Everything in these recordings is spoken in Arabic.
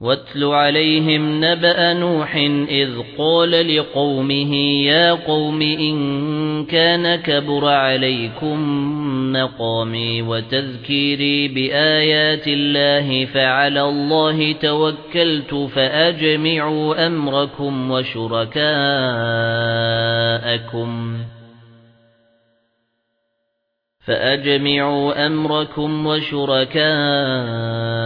وَاتْلُ عَلَيْهِمْ نَبَأَ نُوحٍ إِذْ قَالَ لِقَوْمِهِ يَا قَوْمِ إِن كَانَ كَبُرَ عَلَيْكُمْ مَقَامِي وَتَذْكِيرِي بِآيَاتِ اللَّهِ فَعَلَى اللَّهِ تَوَكَّلْتُ فَأَجْمِعُوا أَمْرَكُمْ وَشُرَكَاءَكُمْ. فَأَجْمِعُوا أَمْرَكُمْ وَشُرَكَاءَكُمْ.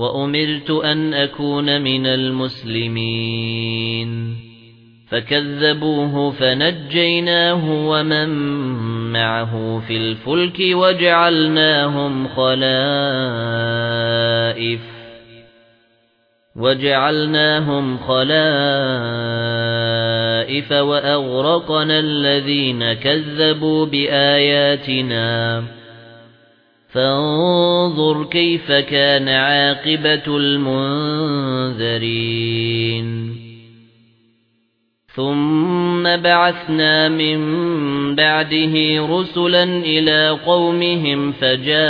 وأمرت أن أكون من المسلمين. فكذبوه فنجيناه ومن معه في الفلك وجعلناهم خلائف وجعلناهم خلائف وأغرقنا الذين كذبوا بآياتنا. فانظر كيف كان عاقبة المنذرين. ثُمَّ بَعَثْنَا مِن بَعْدِهِ رُسُلًا إِلَى قَوْمِهِمْ فَجَاءُوهُم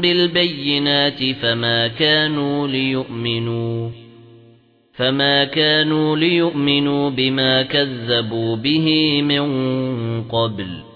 بِالْبَيِّنَاتِ فَمَا كَانُوا لِيُؤْمِنُوا فَمَا كَانُوا لِيُؤْمِنُوا بِمَا كَذَّبُوا بِهِ مِن قَبْلُ.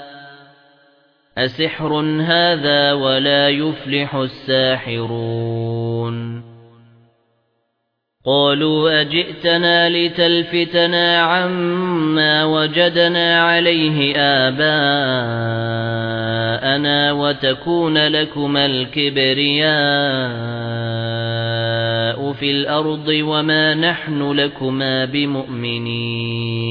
أَسِحْرٌ هَذَا وَلَا يُفْلِحُ السَّاحِرُونَ. قالوا أجئتنا لتلفتنا عما وجدنا عليه آباءنا وتكون لكما الكبرياء في الأرض وما نحن لكما بمؤمنين.